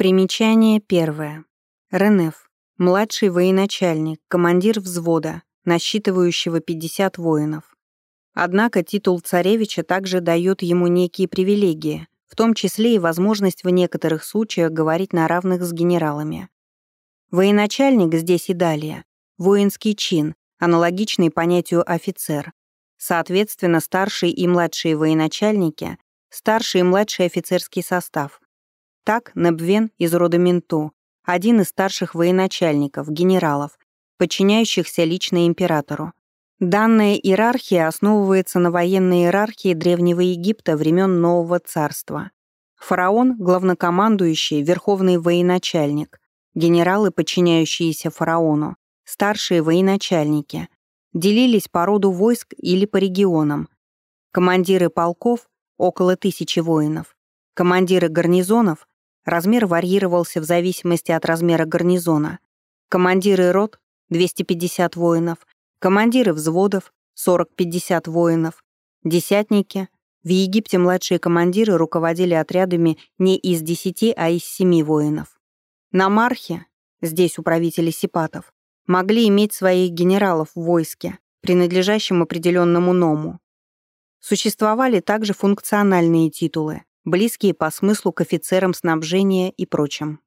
Примечание первое. Ренеф. Младший военачальник, командир взвода, насчитывающего 50 воинов. Однако титул царевича также дает ему некие привилегии, в том числе и возможность в некоторых случаях говорить на равных с генералами. Военачальник здесь и далее. Воинский чин, аналогичный понятию офицер. Соответственно, старшие и младшие военачальники, старший и младший офицерский состав. Так, Небвен из рода Минту, один из старших военачальников, генералов, подчиняющихся лично императору. Данная иерархия основывается на военной иерархии Древнего Египта времен Нового Царства. Фараон — главнокомандующий, верховный военачальник, генералы, подчиняющиеся фараону, старшие военачальники, делились по роду войск или по регионам. Командиры полков — около тысячи воинов, командиры гарнизонов — размер варьировался в зависимости от размера гарнизона, командиры рот — 250 воинов, командиры взводов — 40-50 воинов, десятники — в Египте младшие командиры руководили отрядами не из 10, а из 7 воинов. На Мархе, здесь управители сипатов, могли иметь своих генералов в войске, принадлежащем определенному ному. Существовали также функциональные титулы, близкие по смыслу к офицерам снабжения и прочим.